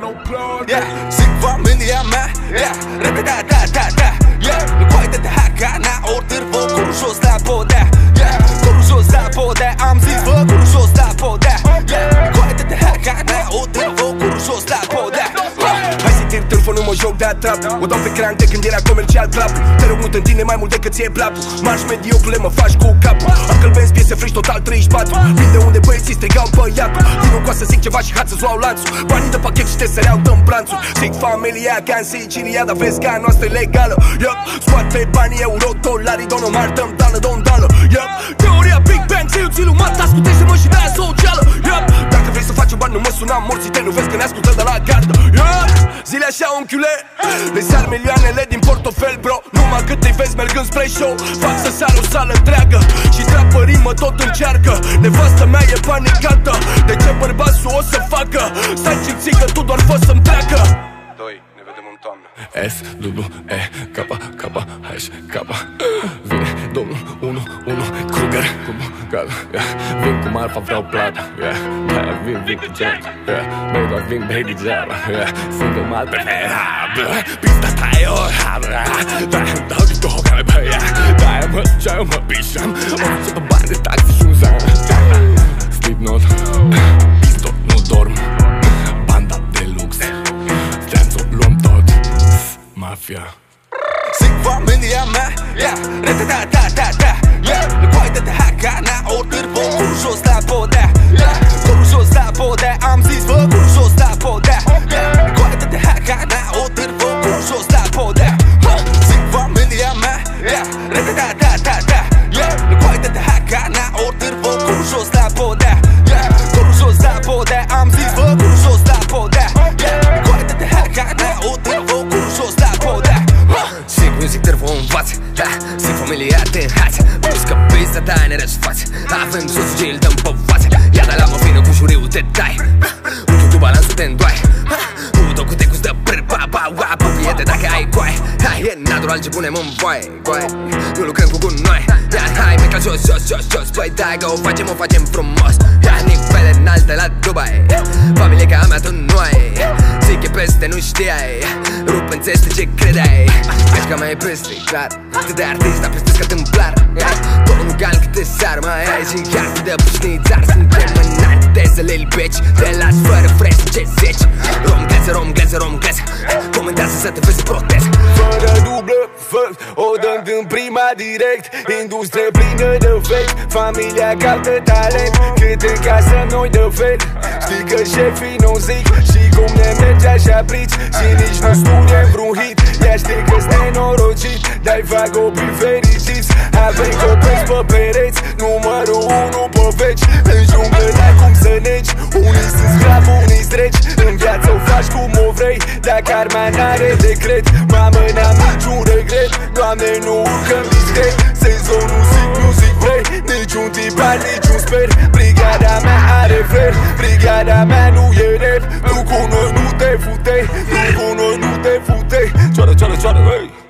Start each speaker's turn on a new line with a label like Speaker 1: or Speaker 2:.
Speaker 1: no plug Yeah, sikva minja me Yeah, rapi da da da da. Nu poate kujtë të haka na orë tërvë Kërë shos da po da. Yeah, kërë shos da.
Speaker 2: Po da Am si vë mă joc de atrap O dau pe cran de când era comercial clap Te rog mult în tine mai mult decât ție plapul Marș mediocule, mă faci cu capul Am călbenți piese frici total 34 Vin de unde băieții strigau băiatul. Din o să zic ceva și hat să-ți luau lanțul. Banii de pachet și te săreau dăm branțul Zic familia ca în Sicilia Dar vezi că a noastră e legală. Yup, scoate banii euro, dolari Don't mar, dăm dală, don't dală. Yup, teoria Big Bang Ți-o ți lumat, ascultește-mă și de-aia socială. Yup, dacă vrei să faci bani nu mă suna morții tăi Nu vezi că ne ascultă de la gardă. Yup, zile așa unchiule Le sar milioanele din portofel bro. Numai cât îi vezi mergând spre show. Fac să sar o sală întreagă Și trapă rimă tot încearcă. Nevastă mea e panicată. De ce bărbatul o să facă? Stai ce că tu doar fă să-mi treacă.
Speaker 3: Doi, ne vedem în toamnă.
Speaker 2: S, W, E, K, K, H, K Vine domnul 1, 1, Kruger Cu gata, yeah. Vin cu marfa, vreau plata yeah. yeah. Vin, vin cu gent yeah. Noi doar vin, bei degeaba yeah. Suntem alt pe Pista ta e o habra Da, dau de două care băia Da, mă, ce mă pișam Orice pe bani de taxi și un zan Sleep not Pisto, nu dorm Banda de lux Stanzo, luăm tot Mafia
Speaker 1: Zic familia mea, yeah Rete da da da
Speaker 4: că pista ta ne răsfață. Avem soțul ce îl dăm pe față Ia de la mofină cu șuriu te dai. Unchiul cu balansul te îndoai. Udo cu te cu stă prr, pa, pa, ua Pupiete dacă ai coaie. Hai, e natural ce punem în voie Coaie, nu lucrăm cu gunoi. Ia, hai, meca jos, jos, jos, jos. Păi dai că o facem, o facem frumos. Ia, nivele înalte la Dubai. Familie ca a mea tu nu ai. Zic e peste, nu știai. Rup în țeste ce credeai. Crezi că mai e peste, clar. Atât de artist, dar peste tâmplar Tot un gal câte sar Mai ai și chiar de pușnițar Suntem în alteză, lil bitch Te las fără fresh, ce zici Rom gleze, rom gleze, rom gleze Comentează să te vezi protez
Speaker 2: Fără dublă, fă, o dăm din prima direct. Industrie plină de fake Familia caută talent. Cât în casă noi de fel. Știi că șefii nu zic Și cum ne merge așa brici Și nici nu studiem vreun hit. Ea știe că stai nenorocit Dai fac copii fericiți. Avem copii pe pereți Numărul unu pe veci. În junglă n-ai cum să negi Unii sunt vrei Dacă arma n-are decret Mamă, n-am niciun regret Doamne, nu urcăm discret Sezonul zic, nu zic vrei Niciun tipar, niciun sper Brigada mea are fler Brigada mea nu e rep. Tu cu noi nu te fute Tu cu noi nu te fute Cioară, cioară, cioară, hei!